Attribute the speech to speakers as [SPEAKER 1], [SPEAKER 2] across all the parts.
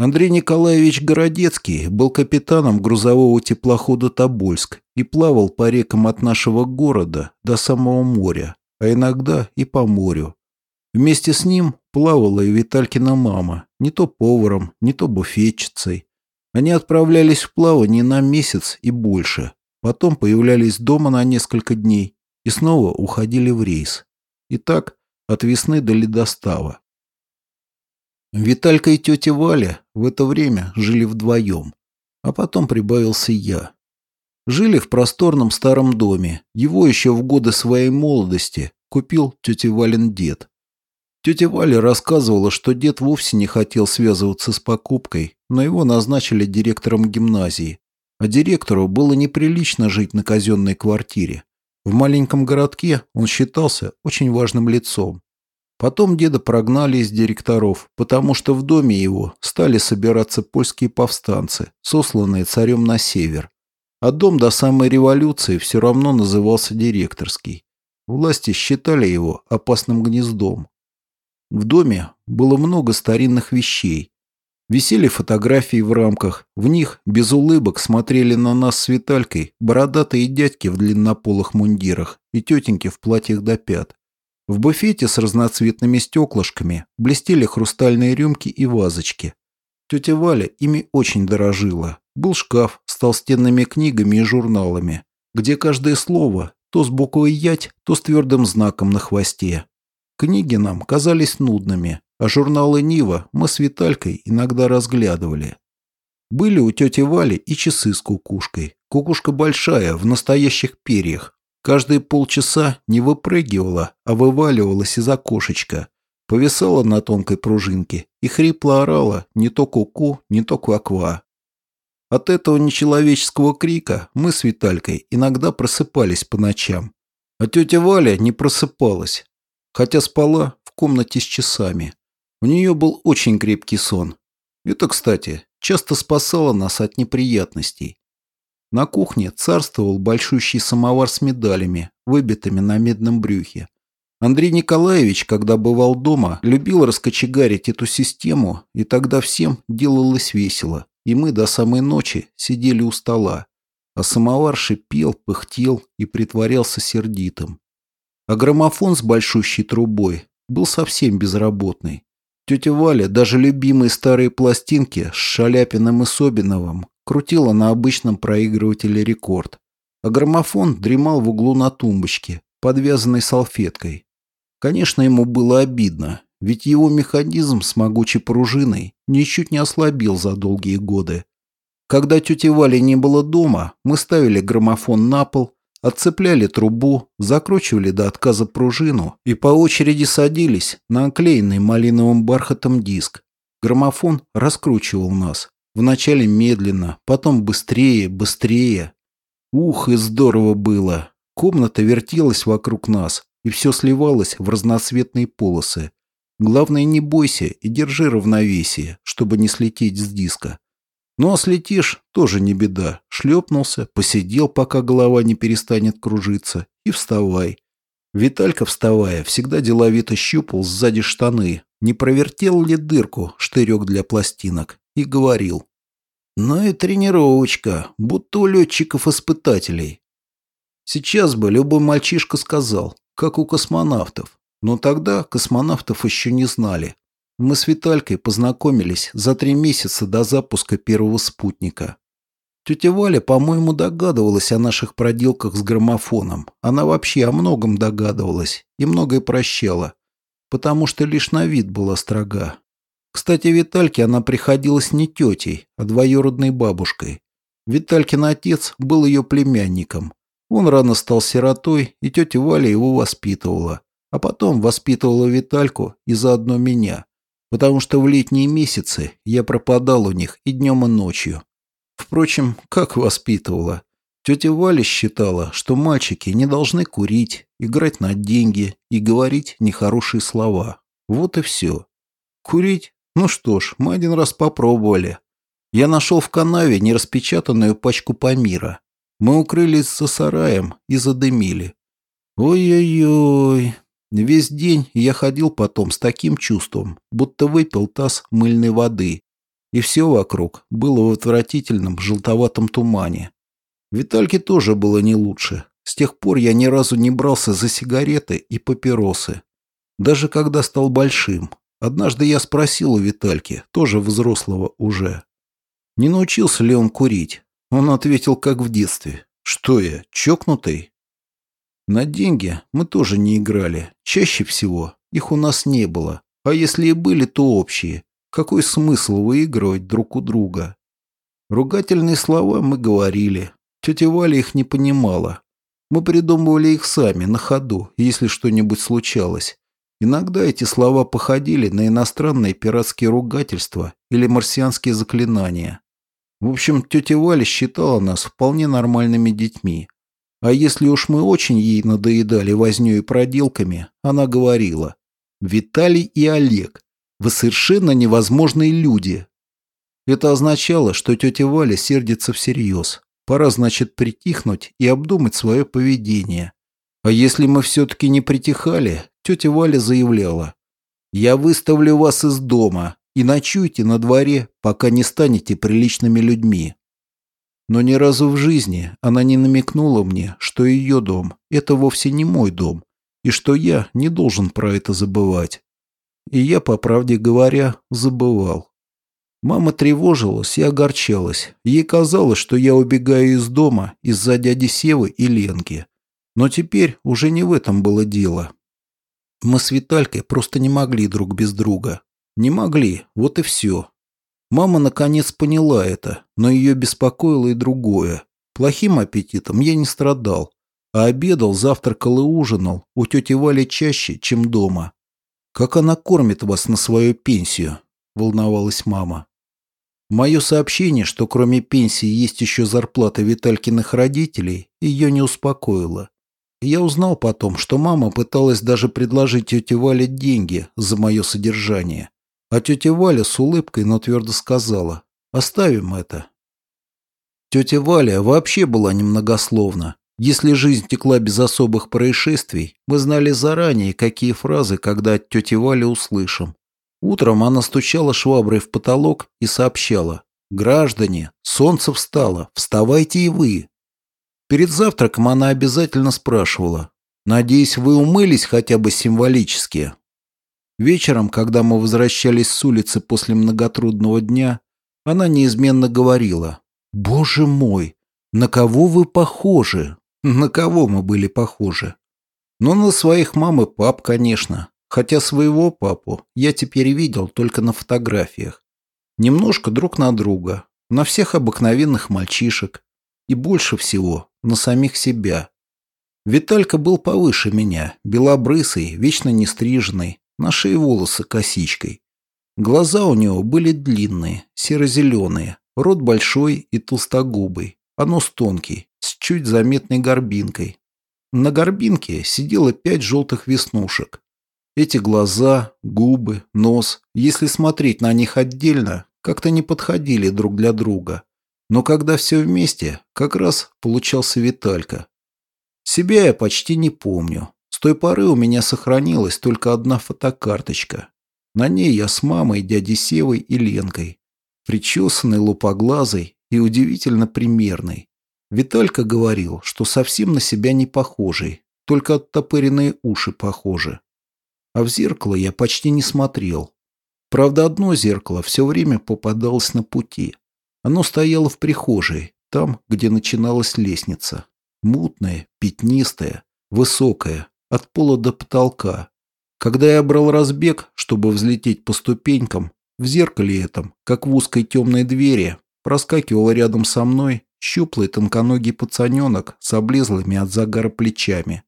[SPEAKER 1] Андрей Николаевич Городецкий был капитаном грузового теплохода «Тобольск» и плавал по рекам от нашего города до самого моря, а иногда и по морю. Вместе с ним плавала и Виталькина мама, не то поваром, не то буфетчицей. Они отправлялись в плавание на месяц и больше, потом появлялись дома на несколько дней и снова уходили в рейс. И так от весны до ледостава. Виталька и тетя Валя в это время жили вдвоем, а потом прибавился я. Жили в просторном старом доме, его еще в годы своей молодости купил тетя Вален дед. Тетя Валя рассказывала, что дед вовсе не хотел связываться с покупкой, но его назначили директором гимназии, а директору было неприлично жить на казенной квартире. В маленьком городке он считался очень важным лицом. Потом деда прогнали из директоров, потому что в доме его стали собираться польские повстанцы, сосланные царем на север. А дом до самой революции все равно назывался директорский. Власти считали его опасным гнездом. В доме было много старинных вещей. Висели фотографии в рамках, в них без улыбок смотрели на нас с Виталькой бородатые дядьки в длиннополых мундирах и тетеньки в платьях до пят. В буфете с разноцветными стеклышками блестели хрустальные рюмки и вазочки. Тетя Валя ими очень дорожила. Был шкаф с толстенными книгами и журналами, где каждое слово то с буквой «ять», то с твердым знаком на хвосте. Книги нам казались нудными, а журналы «Нива» мы с Виталькой иногда разглядывали. Были у тети Вали и часы с кукушкой. Кукушка большая, в настоящих перьях, Каждые полчаса не выпрыгивала, а вываливалась из окошечка, повисала на тонкой пружинке и хрипло орала не то куку, -ку, не то кваква. От этого нечеловеческого крика мы с Виталькой иногда просыпались по ночам. А тетя Валя не просыпалась, хотя спала в комнате с часами. У нее был очень крепкий сон. Это, кстати, часто спасало нас от неприятностей. На кухне царствовал большущий самовар с медалями, выбитыми на медном брюхе. Андрей Николаевич, когда бывал дома, любил раскочегарить эту систему, и тогда всем делалось весело, и мы до самой ночи сидели у стола. А самовар шипел, пыхтел и притворялся сердитым. А граммофон с большущей трубой был совсем безработный. Тетя Валя даже любимые старые пластинки с Шаляпиным и Собиновым крутила на обычном проигрывателе рекорд, а граммофон дремал в углу на тумбочке, подвязанной салфеткой. Конечно, ему было обидно, ведь его механизм с могучей пружиной ничуть не ослабил за долгие годы. Когда тети Вали не было дома, мы ставили граммофон на пол, отцепляли трубу, закручивали до отказа пружину и по очереди садились на оклеенный малиновым бархатом диск. Граммофон раскручивал нас, Вначале медленно, потом быстрее, быстрее. Ух, и здорово было. Комната вертелась вокруг нас, и все сливалось в разноцветные полосы. Главное, не бойся и держи равновесие, чтобы не слететь с диска. Ну а слетишь, тоже не беда. Шлепнулся, посидел, пока голова не перестанет кружиться, и вставай. Виталька, вставая, всегда деловито щупал сзади штаны, не провертел ли дырку штырек для пластинок, и говорил. Ну и тренировочка, будто у летчиков-испытателей. Сейчас бы любой мальчишка сказал, как у космонавтов. Но тогда космонавтов еще не знали. Мы с Виталькой познакомились за три месяца до запуска первого спутника. Тетя Валя, по-моему, догадывалась о наших проделках с граммофоном. Она вообще о многом догадывалась и многое прощала, потому что лишь на вид была строга. Кстати, Витальке она приходилась не тетей, а двоюродной бабушкой. Виталькин отец был ее племянником. Он рано стал сиротой, и тетя Валя его воспитывала. А потом воспитывала Витальку и заодно меня. Потому что в летние месяцы я пропадал у них и днем, и ночью. Впрочем, как воспитывала? Тетя Валя считала, что мальчики не должны курить, играть на деньги и говорить нехорошие слова. Вот и все. Курить ну что ж, мы один раз попробовали. Я нашел в канаве нераспечатанную пачку Памира. Мы укрылись за сараем и задымили. Ой-ой-ой. Весь день я ходил потом с таким чувством, будто выпил таз мыльной воды. и все вокруг было в отвратительном желтоватом тумане. Витальке тоже было не лучше. С тех пор я ни разу не брался за сигареты и папиросы. Даже когда стал большим. Однажды я спросил у Витальки, тоже взрослого уже, не научился ли он курить. Он ответил, как в детстве. Что я, чокнутый? На деньги мы тоже не играли. Чаще всего их у нас не было. А если и были, то общие. Какой смысл выигрывать друг у друга? Ругательные слова мы говорили. Тетя Валя их не понимала. Мы придумывали их сами, на ходу, если что-нибудь случалось. Иногда эти слова походили на иностранные пиратские ругательства или марсианские заклинания. В общем, тетя Валя считала нас вполне нормальными детьми. А если уж мы очень ей надоедали вознёй и проделками, она говорила, «Виталий и Олег, вы совершенно невозможные люди». Это означало, что тетя Валя сердится всерьез. Пора, значит, притихнуть и обдумать свое поведение. А если мы все-таки не притихали, тетя Валя заявляла, «Я выставлю вас из дома и ночуйте на дворе, пока не станете приличными людьми». Но ни разу в жизни она не намекнула мне, что ее дом – это вовсе не мой дом, и что я не должен про это забывать. И я, по правде говоря, забывал. Мама тревожилась и огорчалась. Ей казалось, что я убегаю из дома из-за дяди Севы и Ленки. Но теперь уже не в этом было дело. Мы с Виталькой просто не могли друг без друга. Не могли, вот и все. Мама наконец поняла это, но ее беспокоило и другое. Плохим аппетитом я не страдал, а обедал, завтракал и ужинал у тети Вали чаще, чем дома. «Как она кормит вас на свою пенсию?» – волновалась мама. Мое сообщение, что кроме пенсии есть еще зарплата Виталькиных родителей, ее не успокоило. Я узнал потом, что мама пыталась даже предложить тете Вале деньги за мое содержание. А тетя Валя с улыбкой, но твердо сказала, оставим это. Тетя Валя вообще была немногословна. Если жизнь текла без особых происшествий, мы знали заранее, какие фразы, когда от тети Вали услышим. Утром она стучала шваброй в потолок и сообщала. «Граждане, солнце встало, вставайте и вы». Перед завтраком она обязательно спрашивала. «Надеюсь, вы умылись хотя бы символически?» Вечером, когда мы возвращались с улицы после многотрудного дня, она неизменно говорила. «Боже мой, на кого вы похожи?» На кого мы были похожи? Ну, на своих мам и пап, конечно. Хотя своего папу я теперь видел только на фотографиях. Немножко друг на друга, на всех обыкновенных мальчишек. И больше всего на самих себя. Виталька был повыше меня, белобрысый, вечно нестриженный, на шее волосы косичкой. Глаза у него были длинные, серо-зеленые, рот большой и толстогубый, а нос тонкий, с чуть заметной горбинкой. На горбинке сидело пять желтых веснушек, эти глаза, губы, нос, если смотреть на них отдельно, как-то не подходили друг для друга. Но когда все вместе, как раз получался Виталька. Себя я почти не помню. С той поры у меня сохранилась только одна фотокарточка. На ней я с мамой, дядей Севой и Ленкой. Причесанный, лупоглазый и удивительно примерный. Виталька говорил, что совсем на себя не похожий, только оттопыренные уши похожи а в зеркало я почти не смотрел. Правда, одно зеркало все время попадалось на пути. Оно стояло в прихожей, там, где начиналась лестница. Мутная, пятнистая, высокая, от пола до потолка. Когда я брал разбег, чтобы взлететь по ступенькам, в зеркале этом, как в узкой темной двери, проскакивал рядом со мной щуплый тонконогий пацаненок с облезлыми от загара плечами.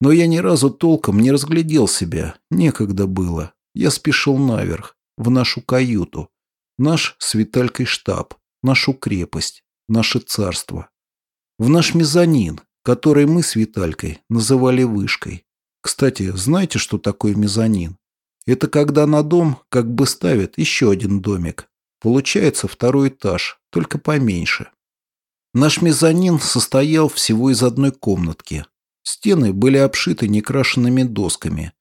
[SPEAKER 1] Но я ни разу толком не разглядел себя, некогда было. Я спешил наверх, в нашу каюту, наш с Виталькой штаб, нашу крепость, наше царство. В наш мезонин, который мы с Виталькой называли вышкой. Кстати, знаете, что такое мезонин? Это когда на дом как бы ставят еще один домик. Получается второй этаж, только поменьше. Наш мезонин состоял всего из одной комнатки, Стены были обшиты некрашенными досками.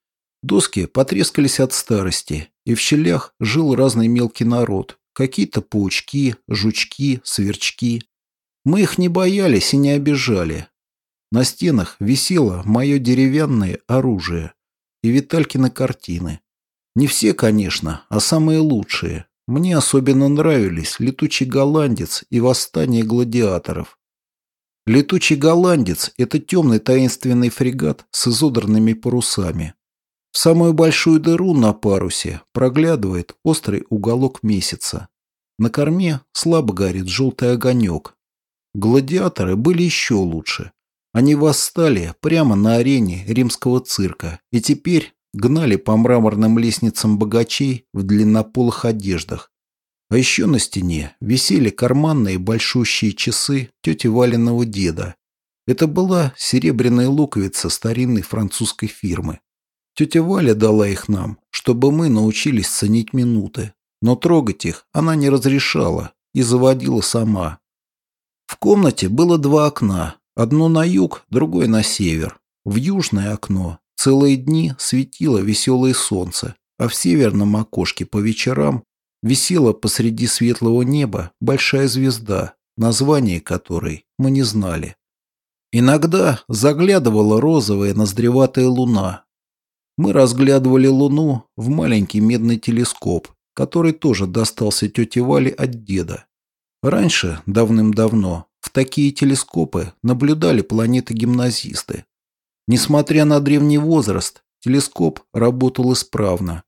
[SPEAKER 1] Доски потрескались от старости, и в щелях жил разный мелкий народ, какие-то паучки, жучки, сверчки. Мы их не боялись и не обижали. На стенах висело мое деревянное оружие и Виталькины картины. Не все, конечно, а самые лучшие. Мне особенно нравились «Летучий голландец» и «Восстание гладиаторов». «Летучий голландец» — это темный таинственный фрегат с изодранными парусами. В самую большую дыру на парусе проглядывает острый уголок месяца. На корме слабо горит желтый огонек. Гладиаторы были еще лучше. Они восстали прямо на арене римского цирка и теперь гнали по мраморным лестницам богачей в длиннополых одеждах. А еще на стене висели карманные большущие часы тети Валиного деда. Это была серебряная луковица старинной французской фирмы. Тетя Валя дала их нам, чтобы мы научились ценить минуты. Но трогать их она не разрешала и заводила сама. В комнате было два окна, одно на юг, другое на север. В южное окно целые дни светило веселое солнце, а в северном окошке по вечерам висела посреди светлого неба большая звезда, название которой мы не знали. Иногда заглядывала розовая ноздреватая луна, мы разглядывали Луну в маленький медный телескоп, который тоже достался тете Вале от деда. Раньше, давным-давно, в такие телескопы наблюдали планеты-гимназисты. Несмотря на древний возраст, телескоп работал исправно.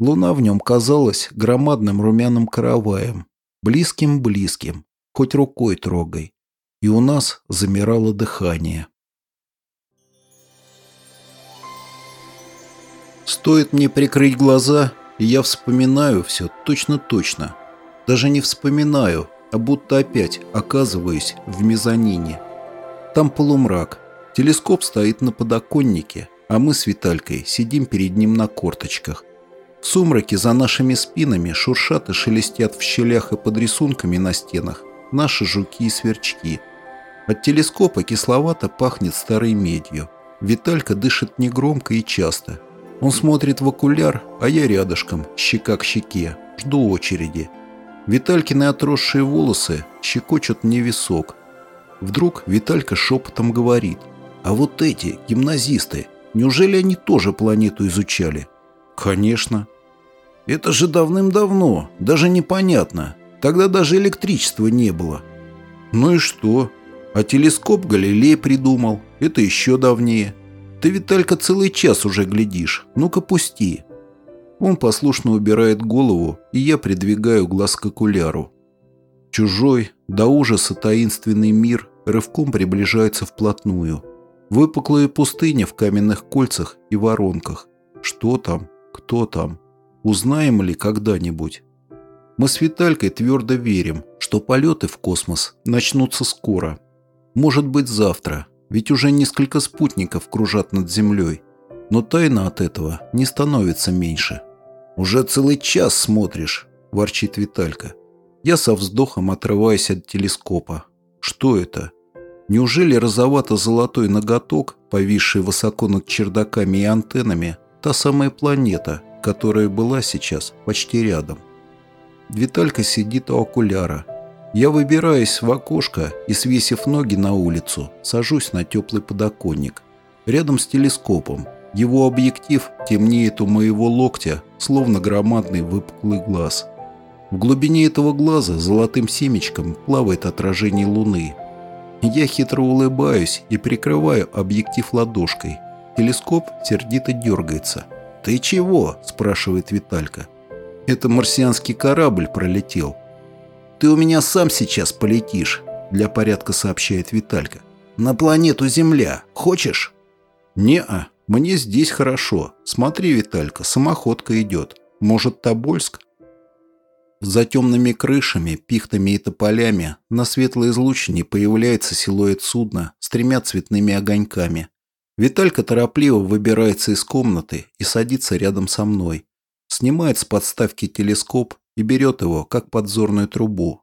[SPEAKER 1] Луна в нем казалась громадным румяным караваем, близким-близким, хоть рукой трогай. И у нас замирало дыхание. Стоит мне прикрыть глаза, и я вспоминаю все точно-точно. Даже не вспоминаю, а будто опять оказываюсь в мезонине. Там полумрак. Телескоп стоит на подоконнике, а мы с Виталькой сидим перед ним на корточках. В сумраке за нашими спинами шуршат и шелестят в щелях и под рисунками на стенах наши жуки и сверчки. От телескопа кисловато пахнет старой медью. Виталька дышит негромко и часто, он смотрит в окуляр, а я рядышком, щека к щеке, жду очереди. Виталькины отросшие волосы щекочут мне висок. Вдруг Виталька шепотом говорит, «А вот эти, гимназисты, неужели они тоже планету изучали?» «Конечно». «Это же давным-давно, даже непонятно. Тогда даже электричества не было». «Ну и что? А телескоп Галилей придумал. Это еще давнее». Ты, Виталька, целый час уже глядишь. Ну-ка, пусти. Он послушно убирает голову, и я придвигаю глаз к окуляру. Чужой, до ужаса таинственный мир рывком приближается вплотную. Выпуклая пустыня в каменных кольцах и воронках. Что там? Кто там? Узнаем ли когда-нибудь? Мы с Виталькой твердо верим, что полеты в космос начнутся скоро. Может быть завтра, ведь уже несколько спутников кружат над Землей. Но тайна от этого не становится меньше. «Уже целый час смотришь», – ворчит Виталька. Я со вздохом отрываюсь от телескопа. Что это? Неужели розовато-золотой ноготок, повисший высоко над чердаками и антеннами, та самая планета, которая была сейчас почти рядом? Виталька сидит у окуляра, я выбираюсь в окошко и, свесив ноги на улицу, сажусь на теплый подоконник. Рядом с телескопом. Его объектив темнеет у моего локтя, словно громадный выпуклый глаз. В глубине этого глаза золотым семечком плавает отражение луны. Я хитро улыбаюсь и прикрываю объектив ладошкой. Телескоп сердито дергается. «Ты чего?» – спрашивает Виталька. «Это марсианский корабль пролетел», «Ты у меня сам сейчас полетишь», — для порядка сообщает Виталька. «На планету Земля. Хочешь?» «Не-а, мне здесь хорошо. Смотри, Виталька, самоходка идет. Может, Тобольск?» За темными крышами, пихтами и тополями на светлой излучине появляется силуэт судна с тремя цветными огоньками. Виталька торопливо выбирается из комнаты и садится рядом со мной. Снимает с подставки телескоп и берет его, как подзорную трубу.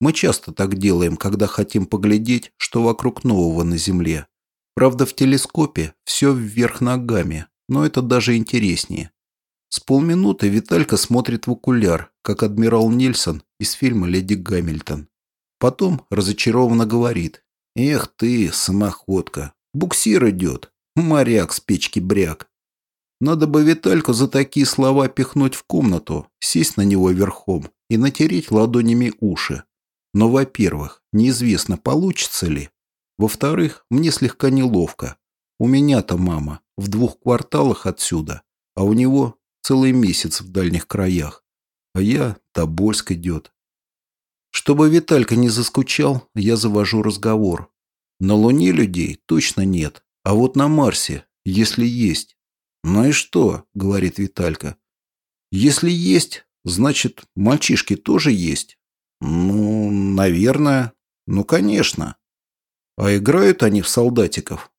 [SPEAKER 1] Мы часто так делаем, когда хотим поглядеть, что вокруг нового на Земле. Правда, в телескопе все вверх ногами, но это даже интереснее. С полминуты Виталька смотрит в окуляр, как адмирал Нильсон из фильма «Леди Гамильтон». Потом разочарованно говорит. «Эх ты, самоходка, буксир идет, моряк с печки бряк». Надо бы Витальку за такие слова пихнуть в комнату, сесть на него верхом и натереть ладонями уши. Но, во-первых, неизвестно, получится ли. Во-вторых, мне слегка неловко. У меня-то мама в двух кварталах отсюда, а у него целый месяц в дальних краях. А я, Тобольск идет. Чтобы Виталька не заскучал, я завожу разговор. На Луне людей точно нет, а вот на Марсе, если есть. «Ну и что?» – говорит Виталька. «Если есть, значит, мальчишки тоже есть». «Ну, наверное. Ну, конечно». «А играют они в солдатиков?»